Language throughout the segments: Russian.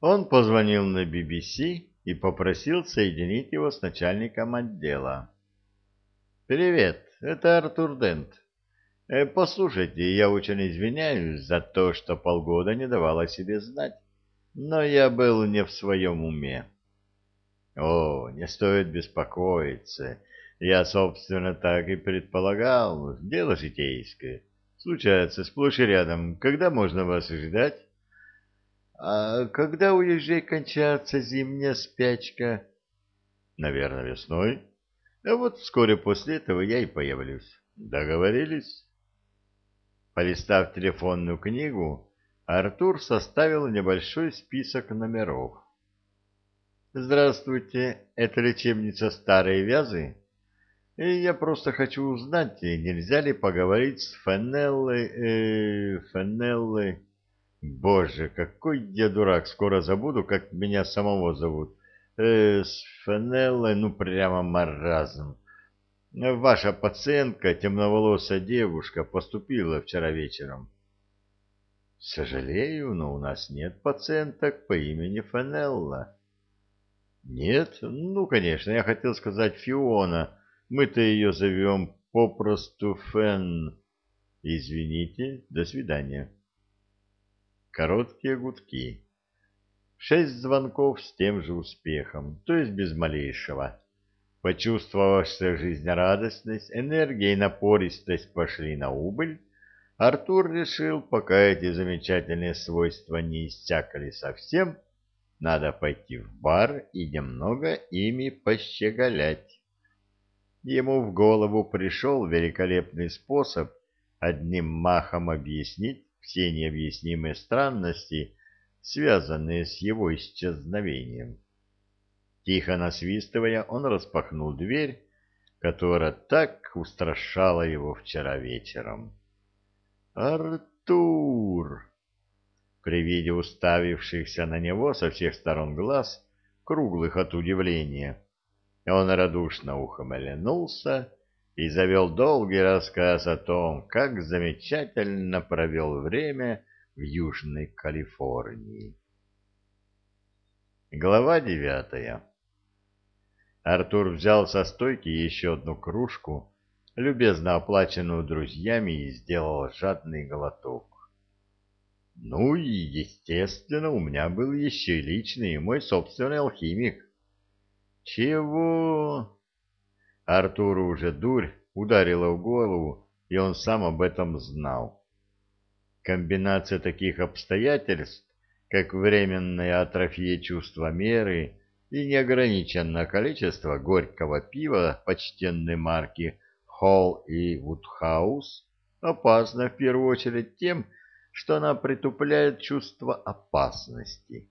Он позвонил на BBC и попросил соединить его с начальником отдела. «Привет, это Артур Дент. Э, послушайте, я очень извиняюсь за то, что полгода не давал о себе знать, но я был не в своем уме». «О, не стоит беспокоиться. Я, собственно, так и предполагал. Дело житейское. Случается сплошь и рядом. Когда можно вас ожидать?» А когда у ежей кончается зимняя спячка? Наверное, весной. А вот вскоре после этого я и появлюсь. Договорились? Полистав телефонную книгу, Артур составил небольшой список номеров. Здравствуйте, это лечебница Старые Вязы? И я просто хочу узнать, нельзя ли поговорить с Фенеллой... Э, Фенеллой... Боже, какой я дурак, скоро забуду, как меня самого зовут. Э, с Фенеллой, ну прямо маразм. Ваша пациентка, темноволосая девушка, поступила вчера вечером. Сожалею, но у нас нет пациенток по имени Фенелла. Нет? Ну, конечно, я хотел сказать Фиона. Мы-то ее зовем попросту Фен. Извините, до свидания. Короткие гудки. Шесть звонков с тем же успехом, то есть без малейшего. Почувствовав, что жизнерадостность, энергия и напористость пошли на убыль, Артур решил, пока эти замечательные свойства не иссякали совсем, надо пойти в бар и немного ими пощеголять. Ему в голову пришел великолепный способ одним махом объяснить, все необъяснимые странности, связанные с его исчезновением. Тихо насвистывая, он распахнул дверь, которая так устрашала его вчера вечером. «Артур!» При виде уставившихся на него со всех сторон глаз, круглых от удивления, он радушно ухмылянулся и завел долгий рассказ о том, как замечательно провел время в Южной Калифорнии. Глава девятая Артур взял со стойки еще одну кружку, любезно оплаченную друзьями, и сделал жадный глоток. Ну и, естественно, у меня был еще и личный мой собственный алхимик. Чего? Артуру уже дурь ударила в голову, и он сам об этом знал. Комбинация таких обстоятельств, как временная атрофия чувства меры и неограниченное количество горького пива почтенной марки Холл и Вудхаус, опасна в первую очередь тем, что она притупляет чувство опасности.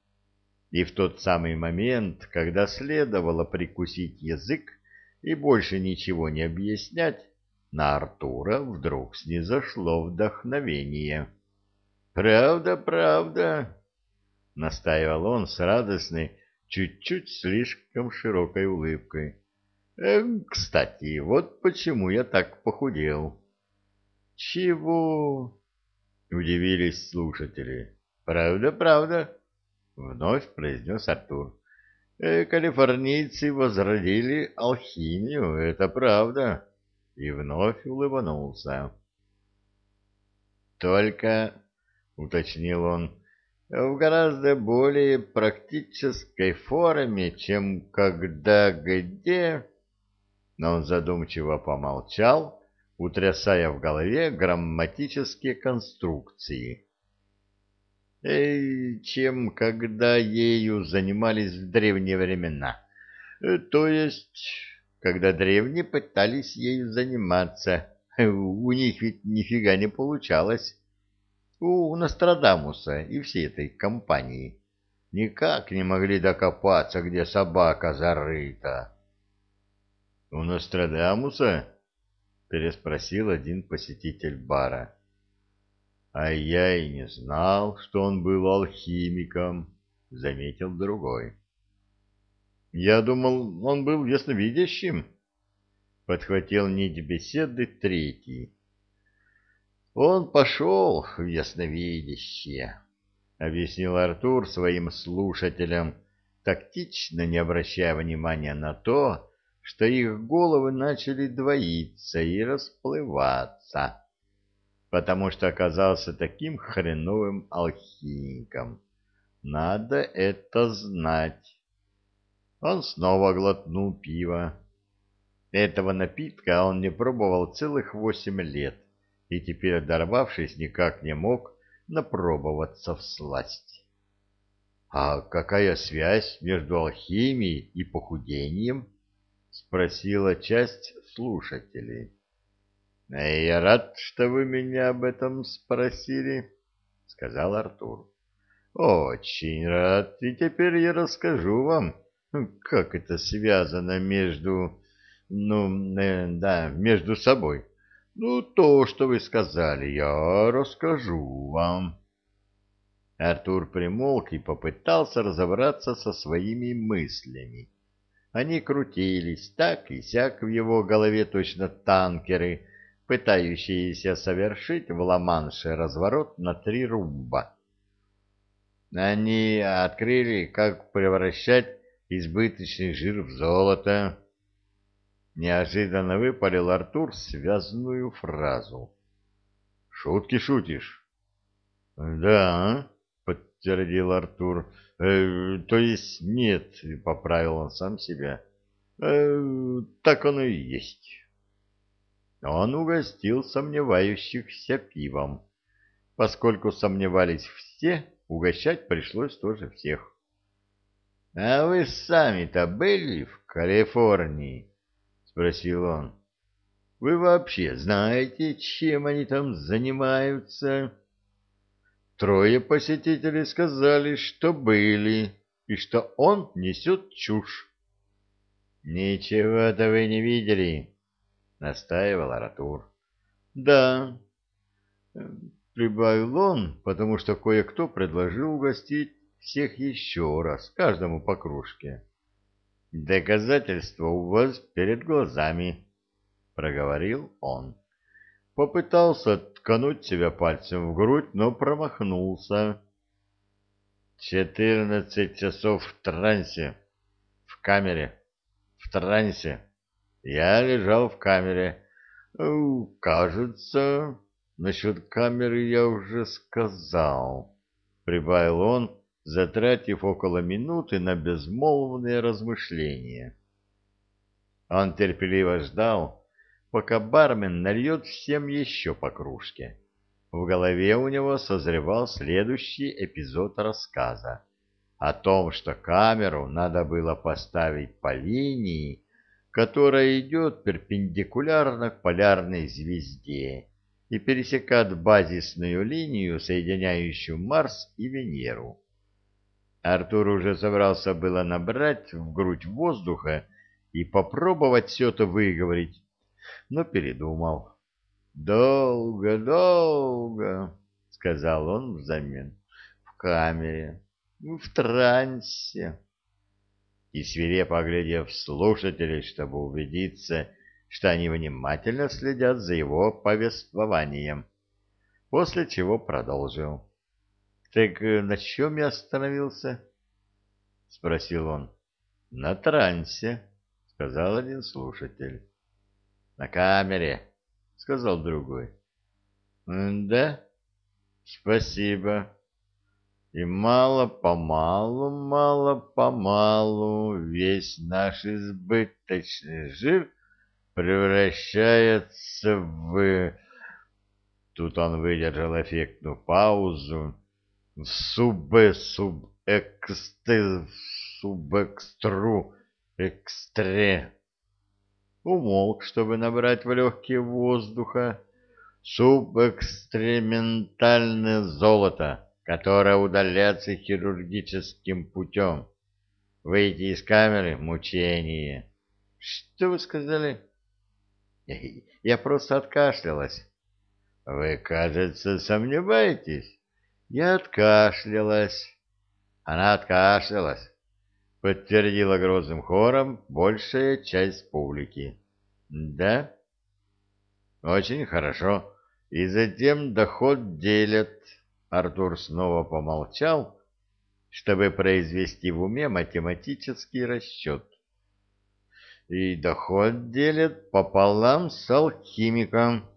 И в тот самый момент, когда следовало прикусить язык, и больше ничего не объяснять, на Артура вдруг снизошло вдохновение. «Правда, правда», — настаивал он с радостной, чуть-чуть слишком широкой улыбкой. «Э, «Кстати, вот почему я так похудел». «Чего?» — удивились слушатели. «Правда, правда», — вновь произнес Артур. Э, калифорнийцы возродили алхимию, это правда. И вновь улыбнулся. Только, уточнил он, в гораздо более практической форме, чем когда где... Но он задумчиво помолчал, утрясая в голове грамматические конструкции чем когда ею занимались в древние времена. Э, то есть, когда древние пытались ею заниматься, у них ведь нифига не получалось. У Нострадамуса и всей этой компании никак не могли докопаться, где собака зарыта. — У Нострадамуса? — переспросил один посетитель бара. А я и не знал, что он был алхимиком, — заметил другой. Я думал, он был ясновидящим, — подхватил нить беседы третий. Он пошел в ясновидящее, объяснил Артур своим слушателям, тактично не обращая внимания на то, что их головы начали двоиться и расплываться, потому что оказался таким хреновым алхимиком. Надо это знать. Он снова глотнул пиво. Этого напитка он не пробовал целых восемь лет, и теперь, дорвавшись, никак не мог напробоваться в сласть. — А какая связь между алхимией и похудением? — спросила часть слушателей. — Я рад, что вы меня об этом спросили, — сказал Артур. — Очень рад, и теперь я расскажу вам, как это связано между... ну, э, да, между собой. Ну, то, что вы сказали, я расскажу вам. Артур примолк и попытался разобраться со своими мыслями. Они крутились так и сяк в его голове точно танкеры, пытающиеся совершить в Ла-Манше разворот на три рубба. Они открыли, как превращать избыточный жир в золото, Неожиданно выпалил Артур связную фразу. «Шутки шутишь?» «Да», — подтвердил Артур. «Э, «То есть нет», — поправил он сам себя. «Э, «Так оно и есть». Он угостил сомневающихся пивом. Поскольку сомневались все, угощать пришлось тоже всех. «А вы сами-то были в Калифорнии?» спросил он. Вы вообще знаете, чем они там занимаются? Трое посетителей сказали, что были, и что он несет чушь. Ничего-то вы не видели, настаивал Аратур. Да, прибавил он, потому что кое-кто предложил угостить всех еще раз, каждому по кружке. Доказательства у вас перед глазами, проговорил он. Попытался ткнуть себя пальцем в грудь, но промахнулся. Четырнадцать часов в трансе, в камере, в трансе. Я лежал в камере. Кажется, насчет камеры я уже сказал, прибавил он, затратив около минуты на безмолвные размышления. Он терпеливо ждал, пока бармен нальет всем еще по кружке. В голове у него созревал следующий эпизод рассказа о том, что камеру надо было поставить по линии, которая идет перпендикулярно к полярной звезде и пересекает базисную линию, соединяющую Марс и Венеру. Артур уже собрался было набрать в грудь воздуха и попробовать все это выговорить, но передумал. «Долго, долго», — сказал он взамен, — «в камере, в трансе». И свирепо оглядев слушателей, чтобы убедиться, что они внимательно следят за его повествованием, после чего продолжил. — Так э, на чем я остановился? — спросил он. — На трансе, — сказал один слушатель. — На камере, — сказал другой. — Да? Спасибо. И мало-помалу, мало-помалу весь наш избыточный жир превращается в... Тут он выдержал эффектную паузу. Субе субэксте субэкстру экстре. Умолк, чтобы набрать в легкие воздуха. Субэкстрементальное золото, которое удаляется хирургическим путем. Выйти из камеры — мучение. Что вы сказали? Я просто откашлялась. Вы, кажется, сомневаетесь? Я откашлялась. Она откашлялась, подтвердила грозным хором большая часть публики. Да? Очень хорошо. И затем доход делят. Артур снова помолчал, чтобы произвести в уме математический расчет. И доход делят пополам с алхимиком.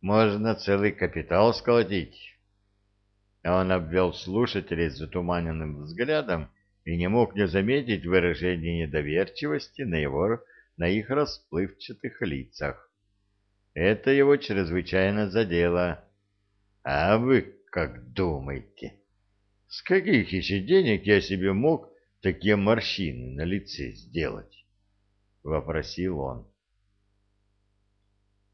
Можно целый капитал сколотить. Он обвел слушателей затуманенным взглядом и не мог не заметить выражение недоверчивости на его на их расплывчатых лицах. Это его чрезвычайно задело. А вы как думаете, с каких еще денег я себе мог такие морщины на лице сделать? Вопросил он.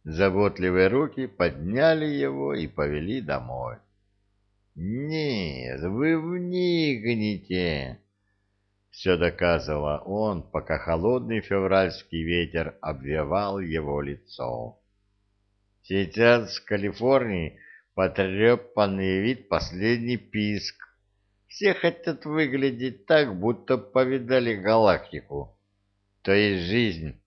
Заботливые руки подняли его и повели домой. «Нет, вы вникните!» Все доказывал он, пока холодный февральский ветер обвивал его лицо. Сейчас в Калифорнии потрепанный вид последний писк. Все хотят выглядеть так, будто повидали галактику. То есть жизнь.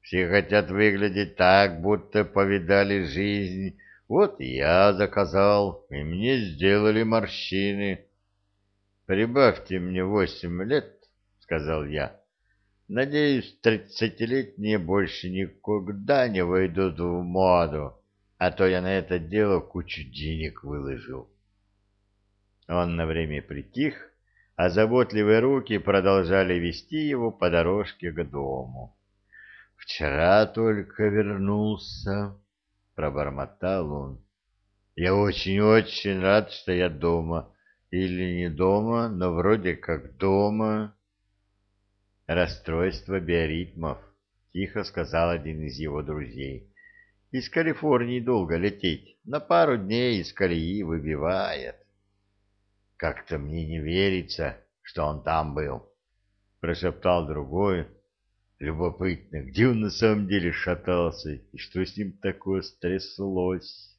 Все хотят выглядеть так, будто повидали жизнь. Вот я заказал, и мне сделали морщины. Прибавьте мне восемь лет, сказал я. Надеюсь, тридцатилетние больше никогда не войдут в моду, а то я на это дело кучу денег выложил. Он на время притих, а заботливые руки продолжали вести его по дорожке к дому. «Вчера только вернулся», — пробормотал он. «Я очень-очень рад, что я дома. Или не дома, но вроде как дома». «Расстройство биоритмов», — тихо сказал один из его друзей. «Из Калифорнии долго лететь, на пару дней из колеи выбивает». «Как-то мне не верится, что он там был», — прошептал другой. «Любопытно, где он на самом деле шатался и что с ним такое стряслось?»